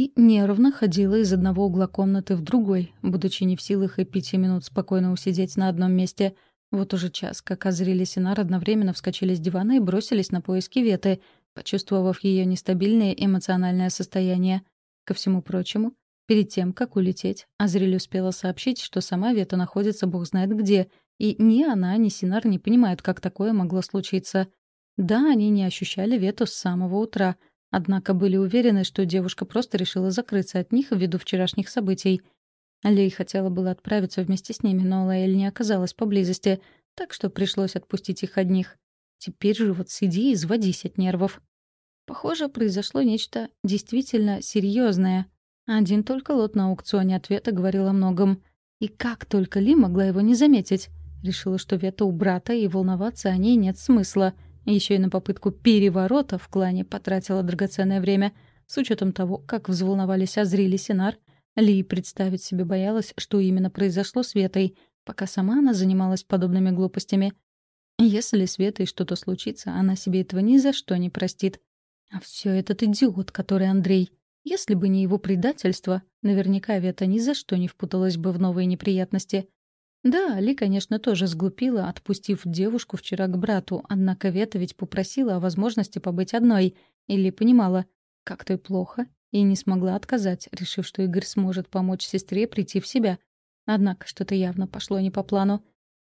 Ли нервно ходила из одного угла комнаты в другой, будучи не в силах и пяти минут спокойно усидеть на одном месте. Вот уже час, как Азриль и Синар одновременно вскочили с дивана и бросились на поиски Веты, почувствовав ее нестабильное эмоциональное состояние. Ко всему прочему, перед тем, как улететь, Азриль успела сообщить, что сама Вета находится бог знает где, и ни она, ни Синар не понимают, как такое могло случиться. Да, они не ощущали Вету с самого утра — Однако были уверены, что девушка просто решила закрыться от них ввиду вчерашних событий. Лей хотела было отправиться вместе с ними, но Лаэль не оказалась поблизости, так что пришлось отпустить их одних. Теперь же вот сиди и изводись от нервов. Похоже, произошло нечто действительно серьезное. Один только лот на аукционе ответа говорил о многом. И как только Ли могла его не заметить? Решила, что Вета у брата, и волноваться о ней нет смысла — еще и на попытку переворота в клане потратила драгоценное время. С учетом того, как взволновались Азрили и Синар, Ли представить себе боялась, что именно произошло с Ветой, пока сама она занималась подобными глупостями. Если с Ветой что-то случится, она себе этого ни за что не простит. А все этот идиот, который Андрей. Если бы не его предательство, наверняка Вета ни за что не впуталась бы в новые неприятности. Да, Али, конечно, тоже сглупила, отпустив девушку вчера к брату, однако Вета ведь попросила о возможности побыть одной, или понимала, как то и плохо, и не смогла отказать, решив, что Игорь сможет помочь сестре прийти в себя. Однако что-то явно пошло не по плану.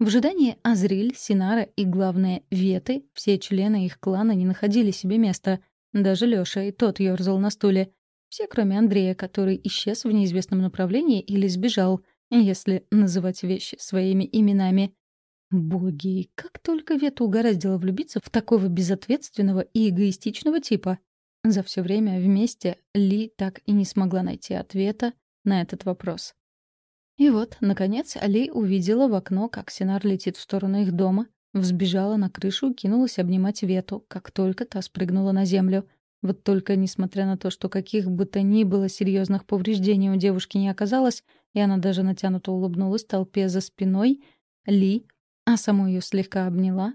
В ожидании Азриль, Синара и, главное, Веты, все члены их клана не находили себе места. Даже Лёша и тот ёрзал на стуле. Все, кроме Андрея, который исчез в неизвестном направлении или сбежал — если называть вещи своими именами. Боги, как только Вета угораздило влюбиться в такого безответственного и эгоистичного типа. За все время вместе Ли так и не смогла найти ответа на этот вопрос. И вот, наконец, Ли увидела в окно, как Синар летит в сторону их дома, взбежала на крышу и кинулась обнимать Вету, как только та спрыгнула на землю. Вот только, несмотря на то, что каких бы то ни было серьезных повреждений у девушки не оказалось, и она даже натянуто улыбнулась толпе за спиной, Ли, а саму ее слегка обняла.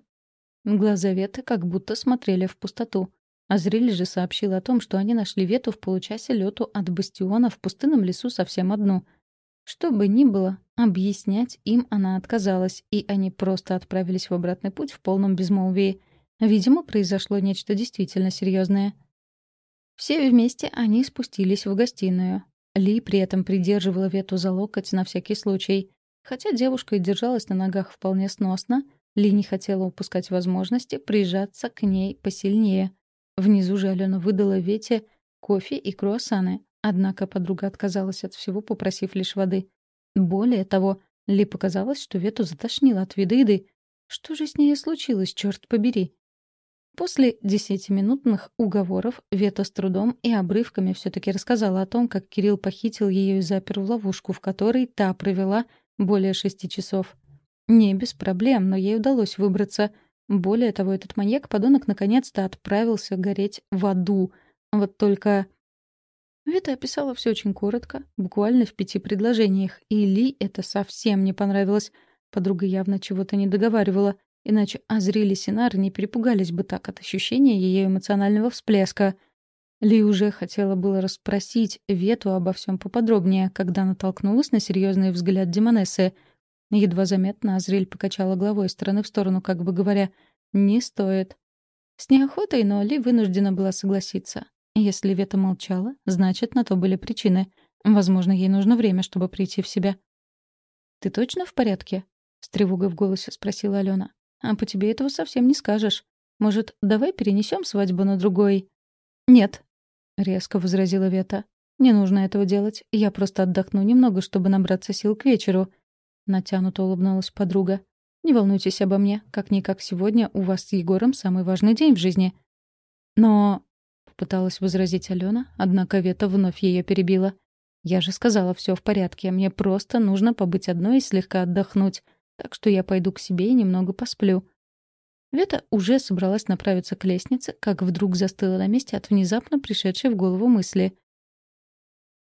Глаза Веты как будто смотрели в пустоту. А зрель же сообщил о том, что они нашли Вету в получасе лету от бастиона в пустынном лесу совсем одну. Что бы ни было, объяснять им она отказалась, и они просто отправились в обратный путь в полном безмолвии. Видимо, произошло нечто действительно серьезное. Все вместе они спустились в гостиную. Ли при этом придерживала Вету за локоть на всякий случай. Хотя девушка и держалась на ногах вполне сносно, Ли не хотела упускать возможности прижаться к ней посильнее. Внизу же Алена выдала Вете кофе и круассаны, однако подруга отказалась от всего, попросив лишь воды. Более того, Ли показалось, что Вету затошнило от вида еды. Что же с ней случилось, черт побери? После десятиминутных уговоров Вета с трудом и обрывками все таки рассказала о том, как Кирилл похитил ее и запер в ловушку, в которой та провела более шести часов. Не без проблем, но ей удалось выбраться. Более того, этот маньяк-подонок наконец-то отправился гореть в аду. Вот только... Вета описала все очень коротко, буквально в пяти предложениях, и Ли это совсем не понравилось. Подруга явно чего-то не договаривала. Иначе Азриль и не перепугались бы так от ощущения ее эмоционального всплеска. Ли уже хотела было расспросить Вету обо всем поподробнее, когда натолкнулась на серьезный взгляд Демонессы. Едва заметно Азриль покачала головой из стороны в сторону, как бы говоря, «Не стоит». С неохотой, но Ли вынуждена была согласиться. Если Вета молчала, значит, на то были причины. Возможно, ей нужно время, чтобы прийти в себя. «Ты точно в порядке?» — с тревогой в голосе спросила Алена. А по тебе этого совсем не скажешь. Может, давай перенесем свадьбу на другой?» «Нет», — резко возразила Вета. «Не нужно этого делать. Я просто отдохну немного, чтобы набраться сил к вечеру». Натянуто улыбнулась подруга. «Не волнуйтесь обо мне. Как-никак сегодня у вас с Егором самый важный день в жизни». «Но...» — попыталась возразить Алена, однако Вета вновь ее перебила. «Я же сказала, все в порядке. Мне просто нужно побыть одной и слегка отдохнуть так что я пойду к себе и немного посплю. Вета уже собралась направиться к лестнице, как вдруг застыла на месте от внезапно пришедшей в голову мысли.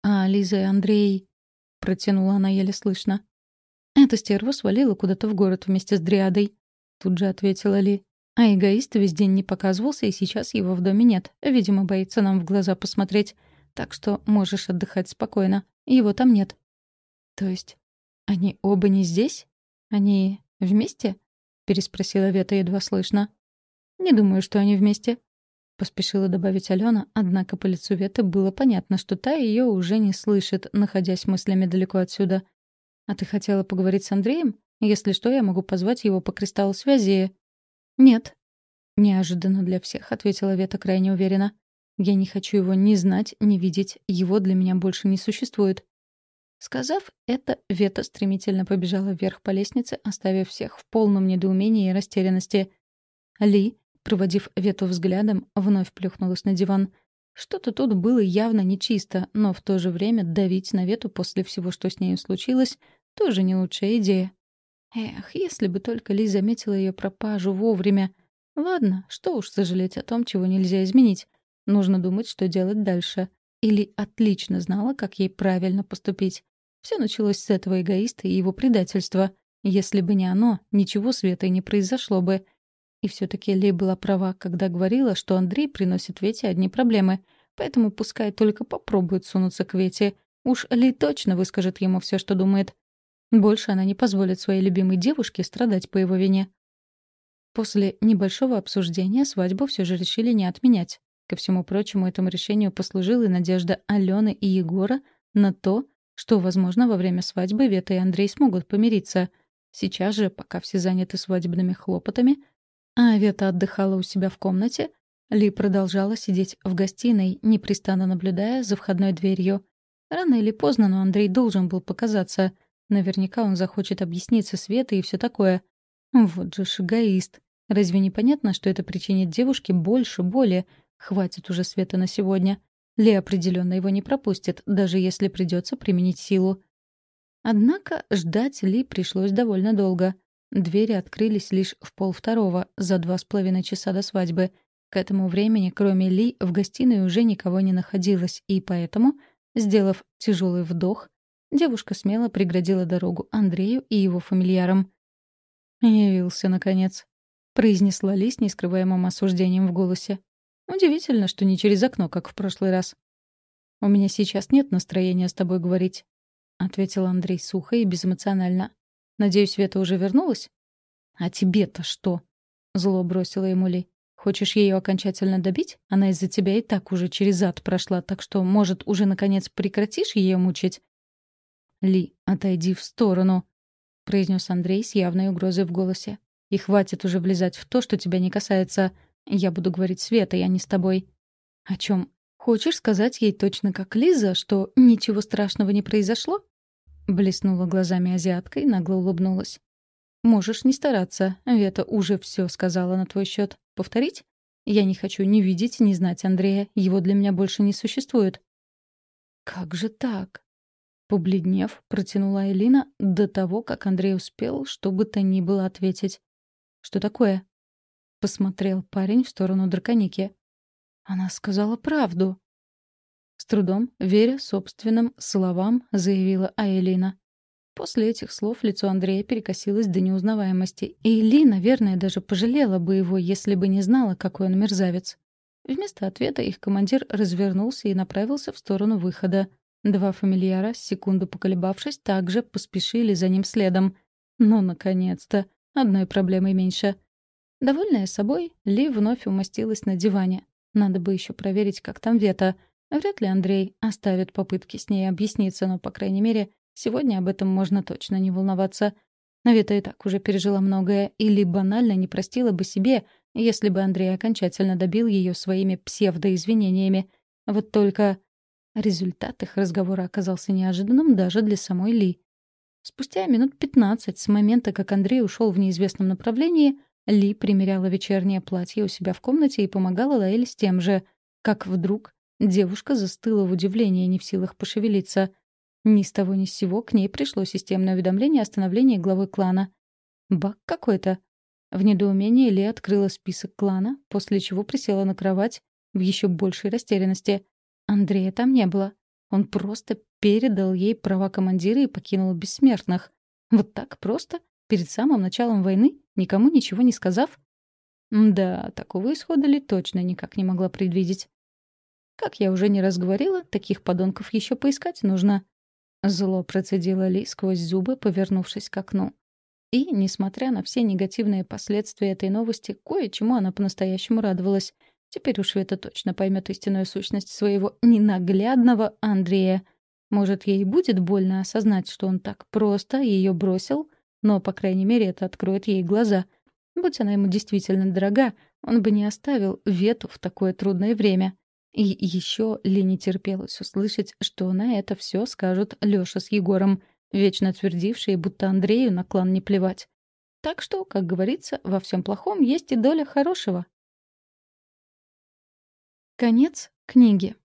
«А, Лиза и Андрей...» — протянула она еле слышно. «Эта стерва свалила куда-то в город вместе с Дриадой», — тут же ответила Ли. «А эгоист весь день не показывался, и сейчас его в доме нет. Видимо, боится нам в глаза посмотреть. так что можешь отдыхать спокойно. Его там нет». «То есть они оба не здесь? Они вместе?» — переспросила Вета едва слышно. «Не думаю, что они вместе», — поспешила добавить Алена, однако по лицу Веты было понятно, что та ее уже не слышит, находясь мыслями далеко отсюда. «А ты хотела поговорить с Андреем? Если что, я могу позвать его по кристаллу связи». «Нет». Неожиданно для всех, — ответила Вета крайне уверенно. «Я не хочу его ни знать, ни видеть. Его для меня больше не существует». Сказав это, Вета стремительно побежала вверх по лестнице, оставив всех в полном недоумении и растерянности. Ли, проводив Вету взглядом, вновь плюхнулась на диван. Что-то тут было явно нечисто, но в то же время давить на Вету после всего, что с нею случилось, тоже не лучшая идея. Эх, если бы только Ли заметила ее пропажу вовремя. Ладно, что уж сожалеть о том, чего нельзя изменить. Нужно думать, что делать дальше. Или отлично знала, как ей правильно поступить. Все началось с этого эгоиста и его предательства. Если бы не оно, ничего Светой не произошло бы. И все таки Ли была права, когда говорила, что Андрей приносит Вете одни проблемы. Поэтому пускай только попробует сунуться к Вете. Уж Ли точно выскажет ему все, что думает. Больше она не позволит своей любимой девушке страдать по его вине. После небольшого обсуждения свадьбу все же решили не отменять. Ко всему прочему, этому решению послужила и надежда Алены и Егора на то, что, возможно, во время свадьбы Вета и Андрей смогут помириться. Сейчас же, пока все заняты свадебными хлопотами, а Вета отдыхала у себя в комнате, Ли продолжала сидеть в гостиной, непрестанно наблюдая за входной дверью. Рано или поздно, но Андрей должен был показаться. Наверняка он захочет объясниться с Ветой и все такое. Вот же ж эгоист. Разве не понятно, что это причинит девушке больше боли? Хватит уже Света на сегодня. Ли определенно его не пропустит, даже если придется применить силу. Однако ждать Ли пришлось довольно долго. Двери открылись лишь в полвторого, за два с половиной часа до свадьбы. К этому времени, кроме Ли, в гостиной уже никого не находилось, и поэтому, сделав тяжелый вдох, девушка смело преградила дорогу Андрею и его фамильярам. «Явился, наконец», — произнесла Ли с нескрываемым осуждением в голосе. Удивительно, что не через окно, как в прошлый раз. «У меня сейчас нет настроения с тобой говорить», — ответил Андрей сухо и безэмоционально. «Надеюсь, Света уже вернулась?» «А тебе-то что?» — зло бросила ему Ли. «Хочешь ее окончательно добить? Она из-за тебя и так уже через ад прошла, так что, может, уже наконец прекратишь ее мучить?» «Ли, отойди в сторону», — произнес Андрей с явной угрозой в голосе. «И хватит уже влезать в то, что тебя не касается. Я буду говорить Света, я не с тобой. О чем? Хочешь сказать ей точно как Лиза, что ничего страшного не произошло? Блеснула глазами азиатка и нагло улыбнулась. Можешь не стараться. Вета уже все сказала на твой счет. Повторить? Я не хочу ни видеть, ни знать Андрея. Его для меня больше не существует. Как же так? Побледнев, протянула Элина до того, как Андрей успел, что бы то ни было ответить. Что такое? Посмотрел парень в сторону драконики. Она сказала правду. С трудом, веря собственным словам, заявила Аэлина. После этих слов лицо Андрея перекосилось до неузнаваемости, и Ли, наверное, даже пожалела бы его, если бы не знала, какой он мерзавец. Вместо ответа их командир развернулся и направился в сторону выхода. Два фамильяра, секунду поколебавшись, также поспешили за ним следом. Ну, наконец-то! Одной проблемой меньше. Довольная собой, Ли вновь умостилась на диване. Надо бы еще проверить, как там Вета. Вряд ли Андрей оставит попытки с ней объясниться, но, по крайней мере, сегодня об этом можно точно не волноваться. Но Вета и так уже пережила многое, или банально не простила бы себе, если бы Андрей окончательно добил ее своими псевдоизвинениями. Вот только результат их разговора оказался неожиданным даже для самой Ли. Спустя минут пятнадцать с момента, как Андрей ушел в неизвестном направлении, ли примеряла вечернее платье у себя в комнате и помогала Лаэль с тем же, как вдруг девушка застыла в удивлении, не в силах пошевелиться. Ни с того ни с сего к ней пришло системное уведомление о становлении главы клана. Бак какой-то. В недоумении Ли открыла список клана, после чего присела на кровать в еще большей растерянности. Андрея там не было. Он просто передал ей права командира и покинул бессмертных. Вот так просто? Перед самым началом войны? Никому ничего не сказав? Да, такого исхода Ли точно никак не могла предвидеть. Как я уже не раз говорила, таких подонков еще поискать нужно. Зло процедила Ли сквозь зубы, повернувшись к окну. И, несмотря на все негативные последствия этой новости, кое-чему она по-настоящему радовалась. Теперь уж Света точно поймет истинную сущность своего ненаглядного Андрея. Может, ей будет больно осознать, что он так просто ее бросил, но, по крайней мере, это откроет ей глаза. Будь она ему действительно дорога, он бы не оставил Вету в такое трудное время. И еще Лене терпелось услышать, что на это все скажут Лёша с Егором, вечно твердившие, будто Андрею на клан не плевать. Так что, как говорится, во всем плохом есть и доля хорошего. Конец книги.